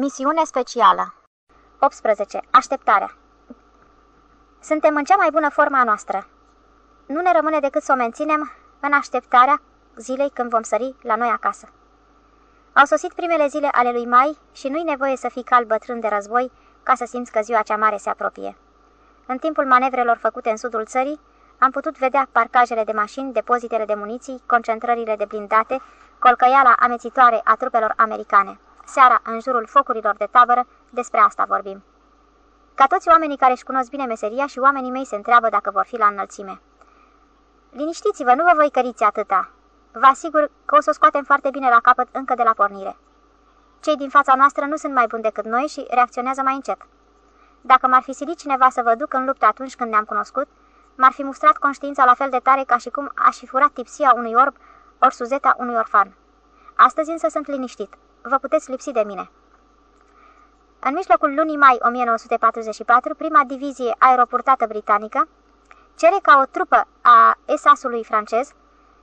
Misiune specială 18. Așteptarea Suntem în cea mai bună forma noastră. Nu ne rămâne decât să o menținem în așteptarea zilei când vom sări la noi acasă. Au sosit primele zile ale lui Mai și nu-i nevoie să fii cal bătrân de război ca să simți că ziua cea mare se apropie. În timpul manevrelor făcute în sudul țării, am putut vedea parcajele de mașini, depozitele de muniții, concentrările de blindate, colcăiala amețitoare a trupelor americane. Seara, în jurul focurilor de tabără, despre asta vorbim. Ca toți oamenii care își cunosc bine meseria și oamenii mei se întreabă dacă vor fi la înălțime. Liniștiți-vă, nu vă voi căriți atâta. Vă asigur că o să o scoatem foarte bine la capăt încă de la pornire. Cei din fața noastră nu sunt mai buni decât noi și reacționează mai încet. Dacă m-ar fi silit cineva să vă duc în luptă atunci când ne-am cunoscut, m-ar fi mustrat conștiința la fel de tare ca și cum aș fi furat tipsia unui orb ori suzeta unui orfan. Astăzi însă sunt liniștit. Vă puteți lipsi de mine. În mijlocul lunii mai 1944, prima divizie aeroportată britanică cere ca o trupă a SAS-ului francez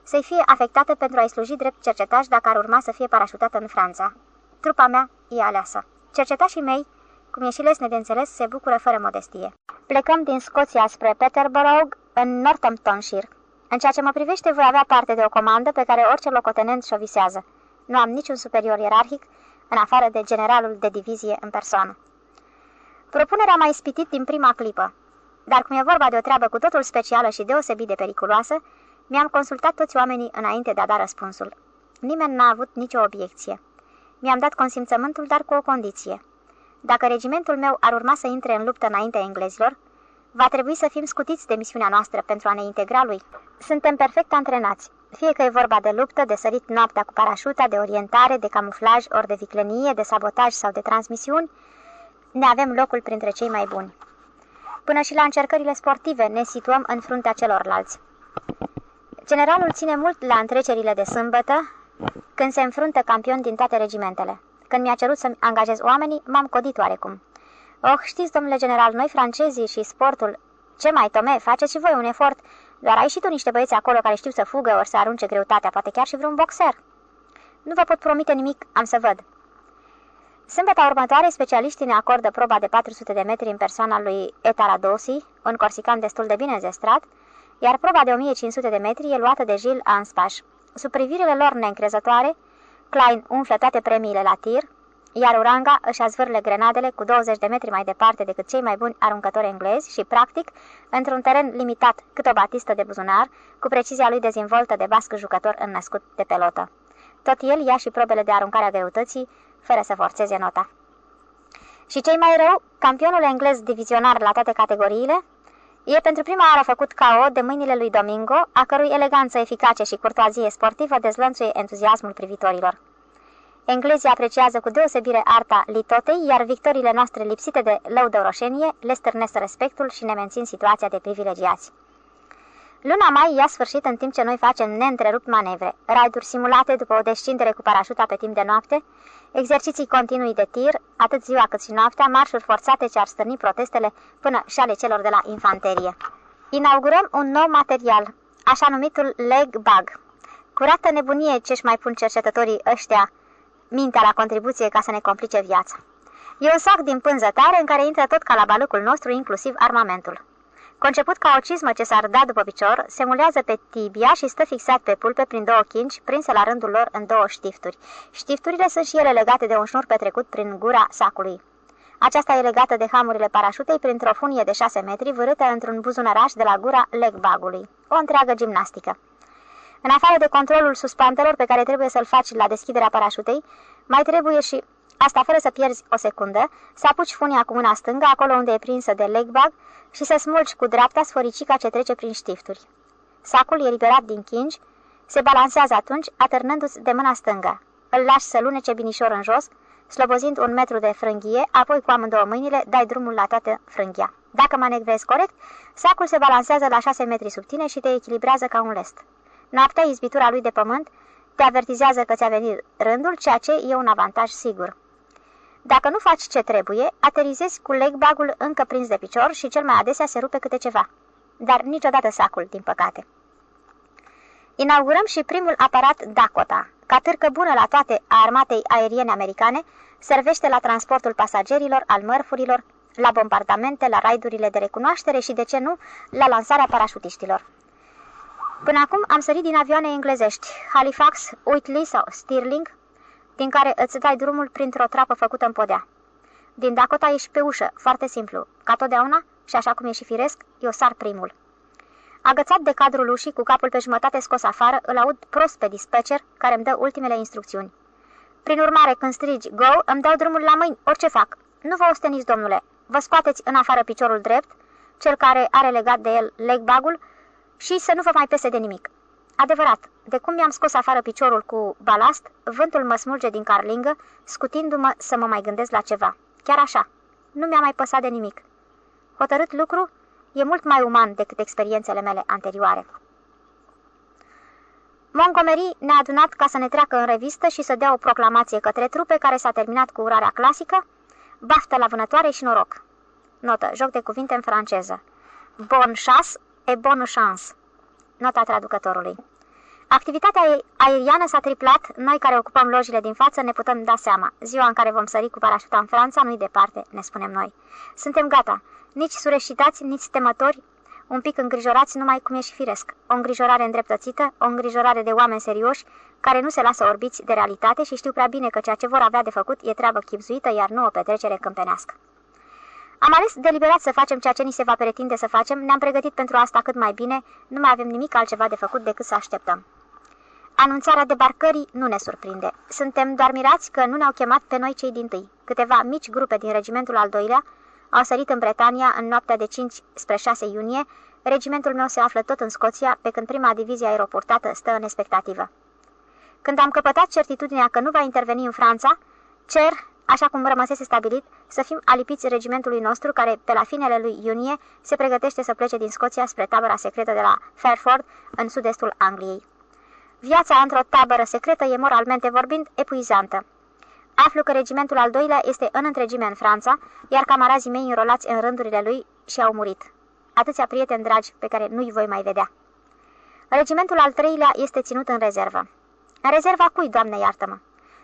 să-i fie afectată pentru a-i sluji drept cercetaș dacă ar urma să fie parașutată în Franța. Trupa mea e aleasă. Cercetașii mei, cum e și lesne de înțeles, se bucură fără modestie. Plecăm din Scoția spre Peterborough, în Northamptonshire. În ceea ce mă privește, voi avea parte de o comandă pe care orice locotenent și-o visează. Nu am niciun superior ierarhic, în afară de generalul de divizie în persoană. Propunerea m-a ispitit din prima clipă, dar cum e vorba de o treabă cu totul specială și deosebit de periculoasă, mi-am consultat toți oamenii înainte de a da răspunsul. Nimeni n-a avut nicio obiecție. Mi-am dat consimțământul, dar cu o condiție. Dacă regimentul meu ar urma să intre în luptă înaintea englezilor, va trebui să fim scutiți de misiunea noastră pentru a ne integra lui. Suntem perfect antrenați, fie că e vorba de luptă, de sărit noaptea cu parașuta, de orientare, de camuflaj, ori de viclenie, de sabotaj sau de transmisiuni, ne avem locul printre cei mai buni. Până și la încercările sportive ne situăm în fruntea celorlalți. Generalul ține mult la întrecerile de sâmbătă, când se înfruntă campioni din toate regimentele. Când mi-a cerut să-mi angajez oamenii, m-am codit oarecum. Oh, știți, domnule general, noi francezii și sportul... Ce mai, Tome, faceți și voi un efort. Doar ai și tu niște băieți acolo care știu să fugă ori să arunce greutatea, poate chiar și vreun boxer. Nu vă pot promite nimic, am să văd. Sâmbătă următoare, specialiștii ne acordă proba de 400 de metri în persoana lui Etaradosi, un corsican destul de bine zestrat, iar proba de 1500 de metri e luată de Gilles Anspaș. Sub privirile lor neîncrezătoare, Klein umflă toate premiile la tir, iar Uranga își azvârle grenadele cu 20 de metri mai departe decât cei mai buni aruncători englezi și, practic, într-un teren limitat cât o batistă de buzunar, cu precizia lui dezvoltă de basc jucător înnăscut de pelotă. Tot el ia și probele de aruncare a greutății, fără să forțeze nota. Și cei mai rău, campionul englez divizionar la toate categoriile, e pentru prima oară făcut KO de mâinile lui Domingo, a cărui eleganță eficace și curtoazie sportivă dezlănțuie entuziasmul privitorilor. Englezii apreciază cu deosebire arta litotei, iar victoriile noastre lipsite de lăudăroșenie le stârnesc respectul și ne mențin situația de privilegiați. Luna mai ia sfârșit în timp ce noi facem neîntrerupt manevre, raiduri simulate după o descindere cu parașuta pe timp de noapte, exerciții continui de tir, atât ziua cât și noaptea, marșuri forțate ce ar stârni protestele până și ale celor de la infanterie. Inaugurăm un nou material, așa numitul leg bug. Curată nebunie ce-și mai pun cercetătorii ăștia mintea la contribuție ca să ne complice viața. E un sac din pânză tare în care intră tot calabalucul nostru, inclusiv armamentul. Conceput ca o cizmă ce s-ar da după picior, se mulează pe tibia și stă fixat pe pulpe prin două chinci, prinse la rândul lor în două știfturi. Știfturile sunt și ele legate de un șnur petrecut prin gura sacului. Aceasta e legată de hamurile parașutei printr-o funie de 6 metri, vârâtă într-un buzunăraș de la gura legbagului. O întreagă gimnastică. În afară de controlul suspantelor pe care trebuie să-l faci la deschiderea parașutei, mai trebuie și, asta fără să pierzi o secundă, să apuci funia cu mâna stângă, acolo unde e prinsă de legbag, și să smulgi cu dreapta sforicica ce trece prin știfturi. Sacul e liberat din chingi, se balansează atunci, atârnându-ți de mâna stângă. Îl lași să lunece binișor în jos, slobozind un metru de frânghie, apoi cu amândouă mâinile dai drumul la toată frânghia. Dacă manevrezi corect, sacul se balansează la 6 metri sub tine și te echilibrează ca un lest. Noaptea, izbitura lui de pământ te avertizează că ți-a venit rândul, ceea ce e un avantaj sigur. Dacă nu faci ce trebuie, aterizezi cu legbagul încă prins de picior și cel mai adesea se rupe câte ceva. Dar niciodată sacul, din păcate. Inaugurăm și primul aparat Dakota, ca târcă bună la toate a armatei aeriene americane, servește la transportul pasagerilor, al mărfurilor, la bombardamente, la raidurile de recunoaștere și, de ce nu, la lansarea parașutiștilor. Până acum am sărit din avioane englezești, Halifax, Whitley sau Stirling, din care îți dai drumul printr-o trapă făcută în podea. Din Dakota ești pe ușă, foarte simplu, ca totdeauna, și așa cum e și firesc, eu sar primul. Agățat de cadrul ușii, cu capul pe jumătate scos afară, îl aud prost pe dispatcher, care îmi dă ultimele instrucțiuni. Prin urmare, când strigi go, îmi dau drumul la mâini, orice fac. Nu vă osteniți, domnule. Vă scoateți în afară piciorul drept, cel care are legat de el legbagul, și să nu vă mai pese de nimic. Adevărat, de cum mi-am scos afară piciorul cu balast, vântul mă smulge din carlingă, scutindu-mă să mă mai gândesc la ceva. Chiar așa, nu mi-a mai păsat de nimic. Hotărât lucru e mult mai uman decât experiențele mele anterioare. Montgomery ne-a adunat ca să ne treacă în revistă și să dea o proclamație către trupe care s-a terminat cu urarea clasică, baftă la vânătoare și noroc. Notă, joc de cuvinte în franceză. Bon chas e bonne chance. Nota traducătorului. Activitatea aeriană s-a triplat, noi care ocupăm lojile din față ne putem da seama. Ziua în care vom sări cu parașuta în Franța nu-i departe, ne spunem noi. Suntem gata, nici sureșitați, nici temători, un pic îngrijorați numai cum e și firesc. O îngrijorare îndreptățită, o îngrijorare de oameni serioși, care nu se lasă orbiți de realitate și știu prea bine că ceea ce vor avea de făcut e treabă chipzuită, iar nu o petrecere câmpenească. Am ales deliberat să facem ceea ce ni se va pretinde să facem, ne-am pregătit pentru asta cât mai bine, nu mai avem nimic altceva de făcut decât să așteptăm. Anunțarea debarcării nu ne surprinde. Suntem doar mirați că nu ne-au chemat pe noi cei din tâi. Câteva mici grupe din regimentul al doilea au sărit în Bretania în noaptea de 5 spre 6 iunie. Regimentul meu se află tot în Scoția, pe când prima divizie aeroportată stă în expectativă. Când am căpătat certitudinea că nu va interveni în Franța, cer, așa cum rămăsese stabilit, să fim alipiți regimentului nostru, care, pe la finele lui iunie, se pregătește să plece din Scoția spre tabăra secretă de la Fairford, în sud-estul Angliei. Viața într-o tabără secretă e moralmente vorbind epuizantă. Aflu că regimentul al doilea este în întregime în Franța, iar camarazii mei înrolați în rândurile lui și-au murit. Atâția prieteni dragi pe care nu-i voi mai vedea. Regimentul al treilea este ținut în rezervă. În rezerva cui, Doamne, iartă-mă?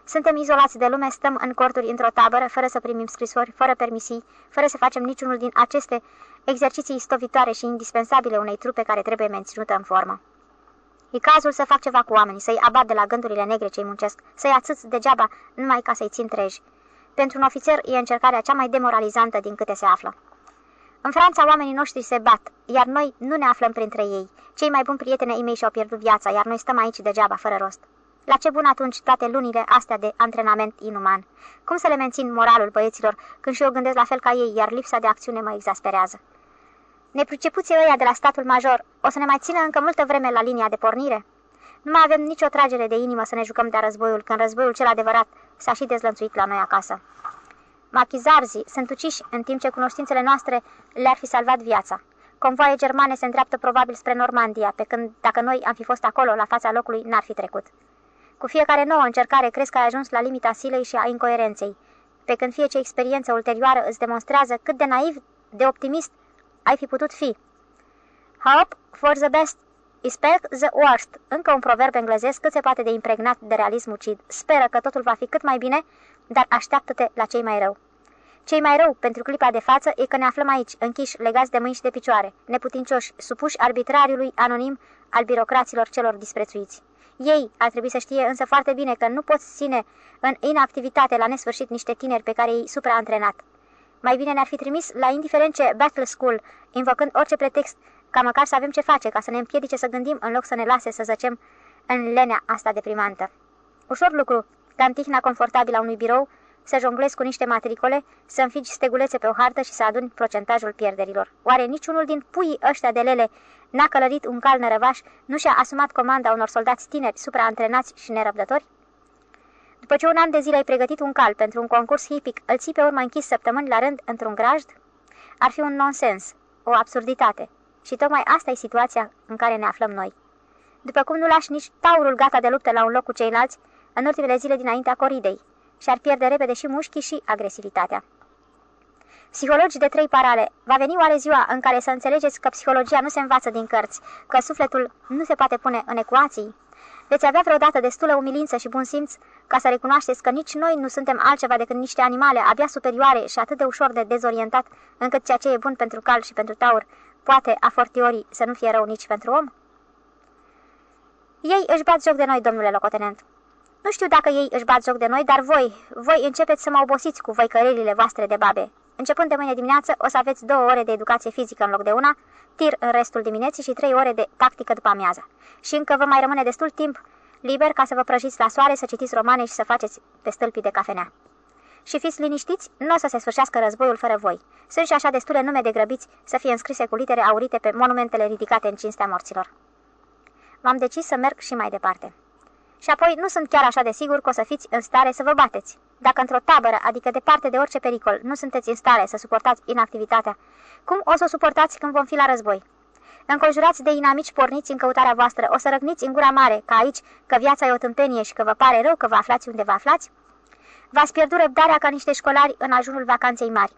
Suntem izolați de lume, stăm în corturi într-o tabără, fără să primim scrisori, fără permisii, fără să facem niciunul din aceste exerciții stovitoare și indispensabile unei trupe care trebuie menținută în formă. E cazul să fac ceva cu oamenii, să-i abat de la gândurile negre ce-i muncesc, să-i atâți degeaba numai ca să-i țin treji. Pentru un ofițer e încercarea cea mai demoralizantă din câte se află. În Franța oamenii noștri se bat, iar noi nu ne aflăm printre ei. Cei mai buni prieteni ei mei și-au pierdut viața, iar noi stăm aici degeaba, fără rost. La ce bun atunci toate lunile astea de antrenament inuman? Cum să le mențin moralul băieților când și eu gândesc la fel ca ei, iar lipsa de acțiune mă exasperează? Nepricepuții ăia de la statul major o să ne mai țină încă multă vreme la linia de pornire? Nu mai avem nicio tragere de inimă să ne jucăm de războiul, când războiul cel adevărat s-a și dezlănțuit la noi acasă. Machizarzii sunt uciși în timp ce cunoștințele noastre le-ar fi salvat viața. Convoaie germane se îndreaptă probabil spre Normandia, pe când, dacă noi am fi fost acolo, la fața locului, n-ar fi trecut. Cu fiecare nouă încercare crezi că ai ajuns la limita silei și a incoerenței, pe când fie ce experiență ulterioară îți demonstrează cât de naiv, de optimist ai fi putut fi. Hope for the best, expect the worst. Încă un proverb englezesc cât se poate de impregnat de realism ucid. Speră că totul va fi cât mai bine, dar așteaptă-te la cei mai rău. Cei mai rău pentru clipa de față e că ne aflăm aici, închiși, legați de mâini și de picioare, neputincioși, supuși arbitrariului anonim al birocraților celor disprețuiți. Ei ar trebui să știe însă foarte bine că nu poți ține în inactivitate la nesfârșit niște tineri pe care ei supraantrenat. Mai bine ne-ar fi trimis la indiferent ce battle school, invocând orice pretext, ca măcar să avem ce face, ca să ne împiedice să gândim în loc să ne lase să zăcem în lenea asta deprimantă. Ușor lucru, ca în tihna confortabilă a unui birou, să jonglezi cu niște matricole, să înfigi stegulețe pe o hartă și să aduni procentajul pierderilor. Oare niciunul din puii ăștia de lele n-a călărit un cal nărăvaș, nu și-a asumat comanda unor soldați tineri, supraantrenați și nerăbdători? După ce un an de zile ai pregătit un cal pentru un concurs hipic, îl ții pe urmă închis săptămâni la rând într-un grajd? Ar fi un nonsens, o absurditate. Și tocmai asta e situația în care ne aflăm noi. După cum nu lași nici taurul gata de luptă la un loc cu ceilalți, în ultimele zile dinaintea coridei, și ar pierde repede și mușchii și agresivitatea. Psihologi de trei parale, va veni oare ziua în care să înțelegeți că psihologia nu se învață din cărți, că sufletul nu se poate pune în ecuații? Veți avea vreodată destulă umilință și bun simț ca să recunoașteți că nici noi nu suntem altceva decât niște animale abia superioare și atât de ușor de dezorientat, încât ceea ce e bun pentru cal și pentru taur poate, a fortiori, să nu fie rău nici pentru om? Ei își bat joc de noi, domnule locotenent. Nu știu dacă ei își bat joc de noi, dar voi, voi începeți să mă obosiți cu voi cărelile voastre de babe. Începând de mâine dimineață, o să aveți două ore de educație fizică în loc de una, tir în restul dimineții și trei ore de tactică după amiază. Și încă vă mai rămâne destul timp liber ca să vă prăjiți la soare, să citiți romane și să faceți pe stâlpii de cafenea. Și fiți liniștiți, nu o să se sfârșească războiul fără voi. Sunt și așa destule nume de grăbiți să fie înscrise cu litere aurite pe monumentele ridicate în cinstea morților. M-am decis să merg și mai departe. Și apoi nu sunt chiar așa de sigur că o să fiți în stare să vă bateți. Dacă într-o tabără, adică departe de orice pericol, nu sunteți în stare să suportați inactivitatea, cum o să o suportați când vom fi la război? Înconjurați de inamici porniți în căutarea voastră, o să răgniți în gura mare, ca aici, că viața e o tâmpenie și că vă pare rău că vă aflați unde vă aflați? V-ați pierdut răbdarea ca niște școlari în ajunul vacanței mari.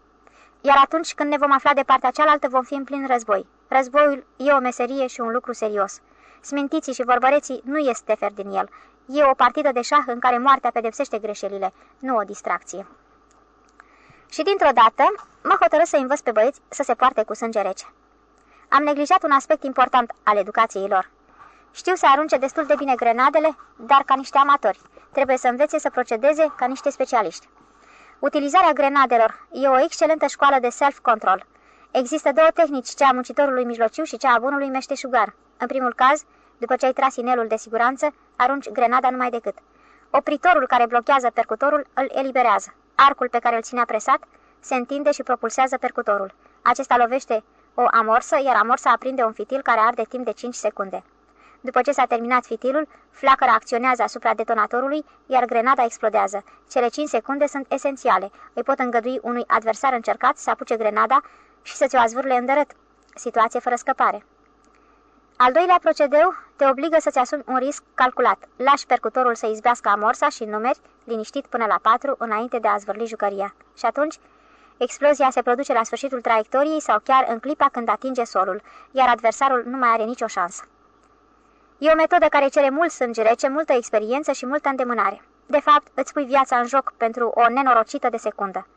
Iar atunci când ne vom afla de partea cealaltă, vom fi în plin război. Războiul e o meserie și un lucru serios. Smintiții și vorbăreții nu este tefer din el. E o partidă de șah în care moartea pedepsește greșelile, nu o distracție. Și dintr-o dată mă hotărât să învăț pe băieți să se poarte cu sânge rece. Am neglijat un aspect important al educației lor. Știu să arunce destul de bine grenadele, dar ca niște amatori. Trebuie să învețe să procedeze ca niște specialiști. Utilizarea grenadelor e o excelentă școală de self-control. Există două tehnici, cea a muncitorului mijlociu și cea a bunului meșteșugar. În primul caz, după ce ai tras inelul de siguranță, arunci grenada numai decât. Opritorul care blochează percutorul îl eliberează. Arcul pe care îl ținea presat se întinde și propulsează percutorul. Acesta lovește o amorsă, iar amorsa aprinde un fitil care arde timp de 5 secunde. După ce s-a terminat fitilul, flacăra acționează asupra detonatorului, iar grenada explodează. Cele 5 secunde sunt esențiale. Îi pot îngădui unui adversar încercat să apuce grenada și să ți-o azvârle îndărât. Situație fără scăpare. Al doilea procedeu te obligă să-ți asumi un risc calculat. Lași percutorul să izbească amorsa și numeri, liniștit până la 4, înainte de a zvârli jucăria. Și atunci, explozia se produce la sfârșitul traiectoriei sau chiar în clipa când atinge solul, iar adversarul nu mai are nicio șansă. E o metodă care cere mult sânge rece, multă experiență și multă îndemânare. De fapt, îți pui viața în joc pentru o nenorocită de secundă.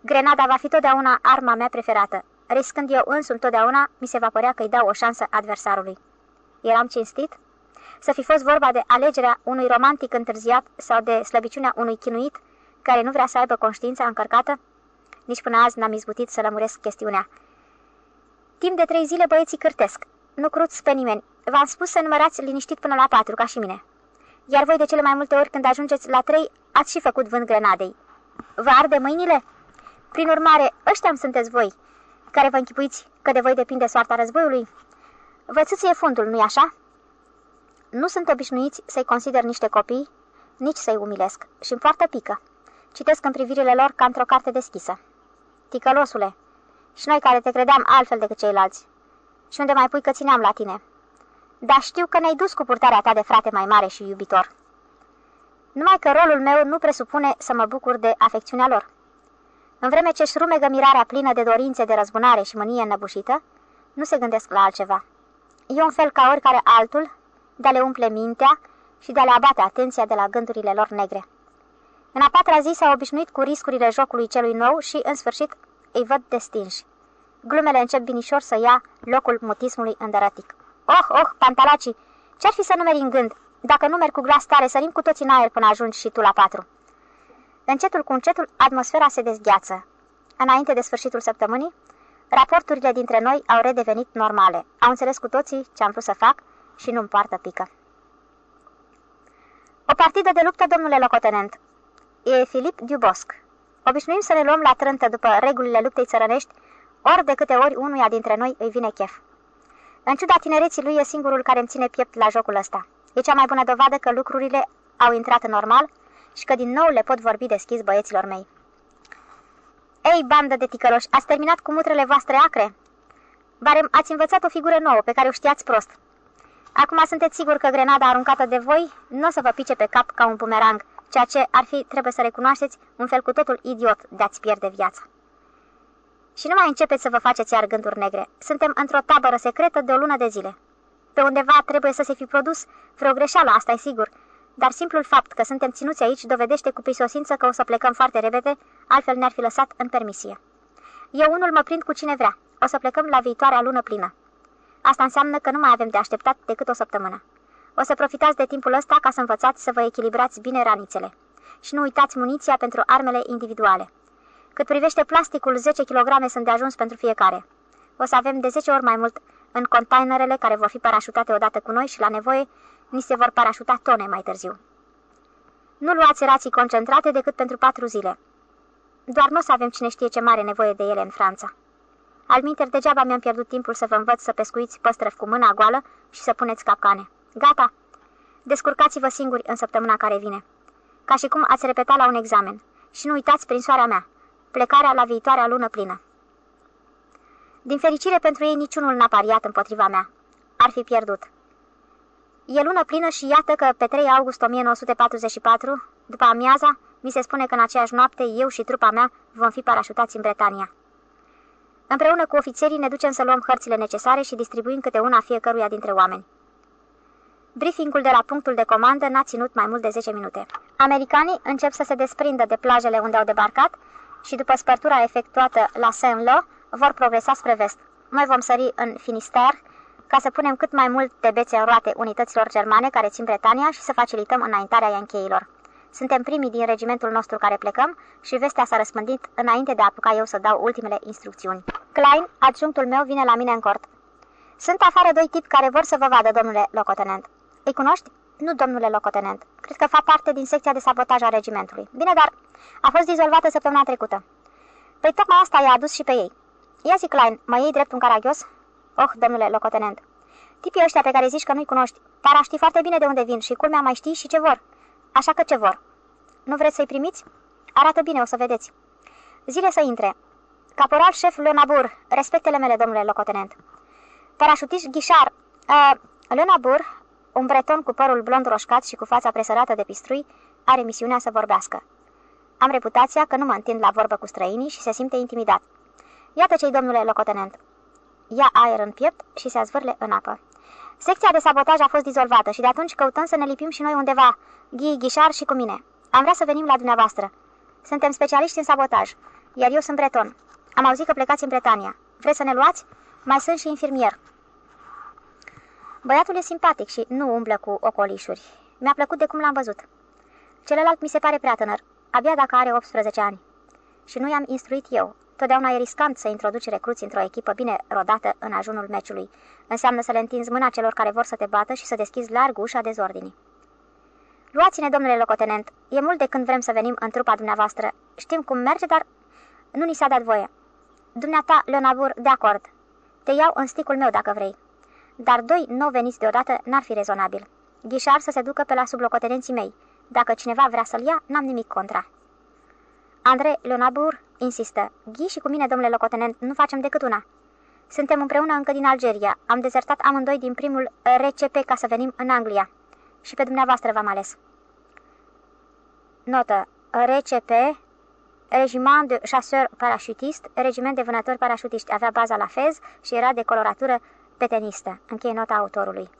Grenada va fi totdeauna arma mea preferată. Riscând eu însumi totdeauna, mi se va părea că îi dau o șansă adversarului. Eram cinstit? Să fi fost vorba de alegerea unui romantic întârziat sau de slăbiciunea unui chinuit care nu vrea să aibă conștiința încărcată? Nici până azi n-am izbutit să lămuresc chestiunea. Timp de trei zile băieții cârtesc. Nu cruți pe nimeni. V-am spus să numărați liniștit până la patru, ca și mine. Iar voi de cele mai multe ori când ajungeți la trei, ați și făcut vânt grenadei. Vă arde mâinile? Prin urmare, ăștia sunteți voi, care vă închipuiți că de voi depinde soarta războiului? Vă țâție fundul, nu-i așa? Nu sunt obișnuiți să-i consider niște copii, nici să-i umilesc și îmi poartă pică. Citesc în privirile lor ca într-o carte deschisă. Ticălosule, și noi care te credeam altfel decât ceilalți. Și unde mai pui că țineam la tine? Dar știu că ne-ai dus cu purtarea ta de frate mai mare și iubitor. Numai că rolul meu nu presupune să mă bucur de afecțiunea lor. În vreme ce își rumegă mirarea plină de dorințe de răzbunare și mânie înnăbușită, nu se gândesc la altceva. E un fel ca oricare altul de a le umple mintea și de a le abate atenția de la gândurile lor negre. În a patra zi s-au obișnuit cu riscurile jocului celui nou și, în sfârșit, îi văd destinși. Glumele încep binișor să ia locul mutismului îndărătic. Oh, oh, pantalacii, ce-ar fi să numeri în gând? Dacă numeri cu glas tare, sărim cu toții în aer până ajungi și tu la patru. Încetul cu încetul, atmosfera se dezgheață. Înainte de sfârșitul săptămânii, raporturile dintre noi au redevenit normale. Au înțeles cu toții ce am vrut să fac și nu-mi poartă pică. O partidă de luptă, domnule locotenent. E Filip Dubosc. Obișnuim să ne luăm la trântă după regulile luptei țărănești, ori de câte ori unuia dintre noi îi vine chef. În ciuda tinereții lui e singurul care îmi ține piept la jocul ăsta. E cea mai bună dovadă că lucrurile au intrat în normal și că din nou le pot vorbi deschis băieților mei. Ei, bandă de ticăloși, ați terminat cu mutrele voastre acre? Barem, ați învățat o figură nouă pe care o știați prost. Acum sunteți sigur că grenada aruncată de voi nu o să vă pice pe cap ca un bumerang, ceea ce ar fi, trebuie să recunoașteți, un fel cu totul idiot de a-ți pierde viața. Și nu mai începeți să vă faceți iar gânduri negre. Suntem într-o tabără secretă de o lună de zile. Pe undeva trebuie să se fi produs vreo greșeală, asta e sigur, dar simplul fapt că suntem ținuți aici dovedește cu prisosință că o să plecăm foarte repede, altfel ne-ar fi lăsat în permisie. Eu unul mă prind cu cine vrea. O să plecăm la viitoarea lună plină. Asta înseamnă că nu mai avem de așteptat decât o săptămână. O să profitați de timpul ăsta ca să învățați să vă echilibrați bine ranițele. Și nu uitați muniția pentru armele individuale. Cât privește plasticul, 10 kg sunt de ajuns pentru fiecare. O să avem de 10 ori mai mult în containerele care vor fi parașutate odată cu noi și la nevoie ni se vor parașuta tone mai târziu. Nu luați rații concentrate decât pentru patru zile. Doar nu o să avem cine știe ce mare nevoie de ele în Franța. Alminter, degeaba mi-am pierdut timpul să vă învăț să pescuiți păstrăvi cu mâna goală și să puneți capcane. Gata! Descurcați-vă singuri în săptămâna care vine. Ca și cum ați repeta la un examen. Și nu uitați prin soarea mea. Plecarea la viitoarea lună plină. Din fericire pentru ei, niciunul n-a pariat împotriva mea. Ar fi pierdut. E lună plină și iată că pe 3 august 1944, după amiaza, mi se spune că în aceeași noapte eu și trupa mea vom fi parașutați în Bretania. Împreună cu ofițerii ne ducem să luăm hărțile necesare și distribuim câte una fiecăruia dintre oameni. Briefingul de la punctul de comandă n-a ținut mai mult de 10 minute. Americanii încep să se desprindă de plajele unde au debarcat și după spărtura efectuată la Saint-Lô vor progresa spre vest. Noi vom sări în Finisterre ca să punem cât mai mult de bețe în roate unităților germane care țin Bretania și să facilităm înaintarea Iancheilor. Suntem primii din regimentul nostru care plecăm și vestea s-a răspândit înainte de a apuca eu să dau ultimele instrucțiuni. Klein, adjunctul meu, vine la mine în cort. Sunt afară doi tipi care vor să vă vadă, domnule locotenent. Îi cunoști? Nu, domnule locotenent. Cred că fac parte din secția de sabotaj a regimentului. Bine, dar a fost dizolvată săptămâna trecută. Păi tocmai asta i-a adus și pe ei. Ia zi, Klein, mă iei drept un caragios? Oh, domnule locotenent. Tipii ăștia pe care zici că nu-i cunoști, par a ști foarte bine de unde vin și culmea mai știi și ce vor. Așa că ce vor? Nu vreți să-i primiți? Arată bine, o să vedeți. Zile să intre. Caporal șef Lenabur, respectele mele, domnule locotenent. Parașutiș Ghișar, uh, Lenabur, un breton cu părul blond roșcat și cu fața presărată de pistrui, are misiunea să vorbească. Am reputația că nu mă întind la vorbă cu străinii și se simte intimidat. Iată cei, domnule locotenent. Ia aer în piept și se azvârle în apă. Secția de sabotaj a fost dizolvată și de atunci căutăm să ne lipim și noi undeva, Ghi, Ghișar și cu mine. Am vrea să venim la dumneavoastră. Suntem specialiști în sabotaj, iar eu sunt breton. Am auzit că plecați în Bretania. Vreți să ne luați? Mai sunt și infirmier. Băiatul e simpatic și nu umblă cu ocolișuri. Mi-a plăcut de cum l-am văzut. Celălalt mi se pare prea tânăr, abia dacă are 18 ani. Și nu i-am instruit eu. Totdeauna e riscant să introduci recruți într-o echipă bine rodată în ajunul meciului. Înseamnă să le întinzi mâna celor care vor să te bată și să deschizi larg ușa dezordinii. Luați-ne, domnule locotenent, e mult de când vrem să venim în trupa dumneavoastră. Știm cum merge, dar nu ni s-a dat voie. Dumneata, Leonabur, de acord. Te iau în sticul meu dacă vrei. Dar doi nou veniți deodată n-ar fi rezonabil. Ghișar să se ducă pe la sublocotenenții mei. Dacă cineva vrea să-l ia, n-am nimic contra. Andrei Leonabur insistă. Ghi și cu mine, domnule locotenent, nu facem decât una. Suntem împreună încă din Algeria. Am dezertat amândoi din primul RCP ca să venim în Anglia. Și pe dumneavoastră v-am ales. Notă. RCP, Regiment de chasseur parachutist, regiment de vânători parașutiști, avea baza la Fez și era de coloratură petenistă. Încheie nota autorului.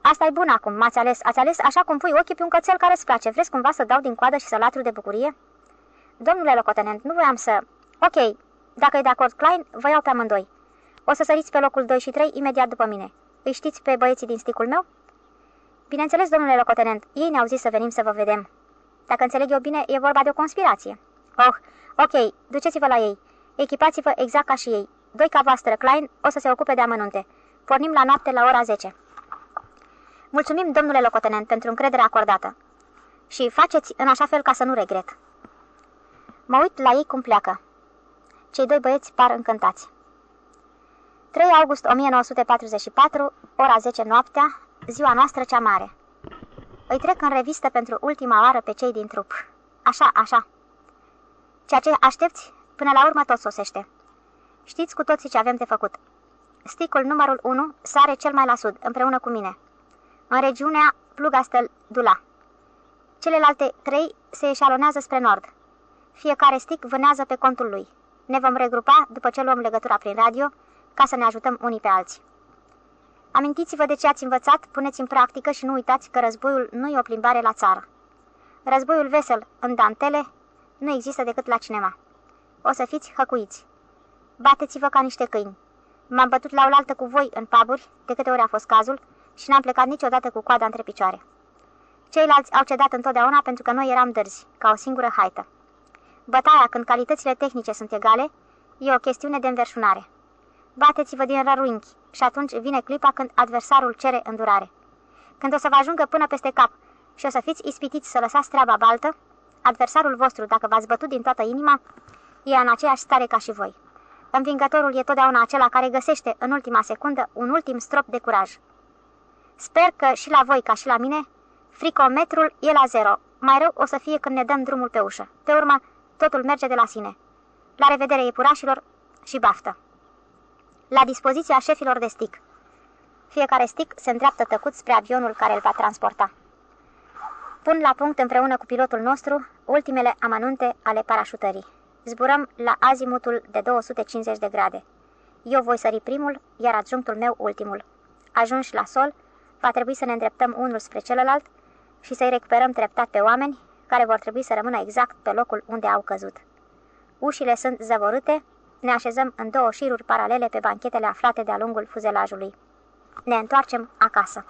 asta e bun acum, m-ați ales. Ați ales așa cum pui ochii pe un cățel care îți place. Vreți cumva să dau din coadă și să latru de bucurie? Domnule locotenent, nu voiam să... Ok, dacă e de acord Klein, vă iau pe amândoi. O să săriți pe locul 2 și 3 imediat după mine. Îi știți pe băieții din sticul meu? Bineînțeles, domnule locotenent, ei ne-au zis să venim să vă vedem. Dacă înțeleg eu bine, e vorba de o conspirație. Oh, ok, duceți-vă la ei. Echipați-vă exact ca și ei. Doi ca voastră, Klein, o să se ocupe de amănunte. Pornim la noapte la ora 10. Mulțumim, domnule locotenent, pentru încrederea acordată. Și faceți în așa fel ca să nu regret. Mă uit la ei cum pleacă. Cei doi băieți par încântați. 3 august 1944, ora 10 noaptea, ziua noastră cea mare. Îi trec în revistă pentru ultima oară pe cei din trup. Așa, așa. Ceea ce aștepți, până la urmă tot sosește. Știți cu toții ce avem de făcut. Sticul numărul 1 sare cel mai la sud, împreună cu mine. În regiunea Plugastel-Dula. Celelalte trei se eșalonează spre nord. Fiecare stic vânează pe contul lui. Ne vom regrupa după ce luăm legătura prin radio, ca să ne ajutăm unii pe alții. Amintiți-vă de ce ați învățat, puneți în practică și nu uitați că războiul nu e o plimbare la țară. Războiul vesel în dantele nu există decât la cinema. O să fiți hăcuiți. Bateți-vă ca niște câini. M-am bătut la oaltă cu voi în paburi, de câte ori a fost cazul, și n-am plecat niciodată cu coada între picioare. Ceilalți au cedat întotdeauna pentru că noi eram dărzi, ca o singură haită. Bătaia, când calitățile tehnice sunt egale, e o chestiune de înverșunare. Bateți-vă din răruinchi și atunci vine clipa când adversarul cere îndurare. Când o să vă ajungă până peste cap și o să fiți ispitiți să lăsați treaba baltă, adversarul vostru, dacă v-ați bătut din toată inima, e în aceeași stare ca și voi. Învingătorul e totdeauna acela care găsește în ultima secundă un ultim strop de curaj. Sper că și la voi, ca și la mine, fricometrul e la zero. Mai rău o să fie când ne dăm drumul pe ușă. Pe urmă, totul merge de la sine. La revedere, iepurașilor, și baftă! La dispoziția șefilor de stic. Fiecare stic se îndreaptă tăcut spre avionul care îl va transporta. Pun la punct împreună cu pilotul nostru ultimele amănunte ale parașutării. Zburăm la azimutul de 250 de grade. Eu voi sări primul, iar adjunctul meu ultimul. Ajunși la sol, va trebui să ne îndreptăm unul spre celălalt și să-i recuperăm treptat pe oameni care vor trebui să rămână exact pe locul unde au căzut. Ușile sunt zăvorâte, ne așezăm în două șiruri paralele pe banchetele aflate de-a lungul fuzelajului. Ne întoarcem acasă.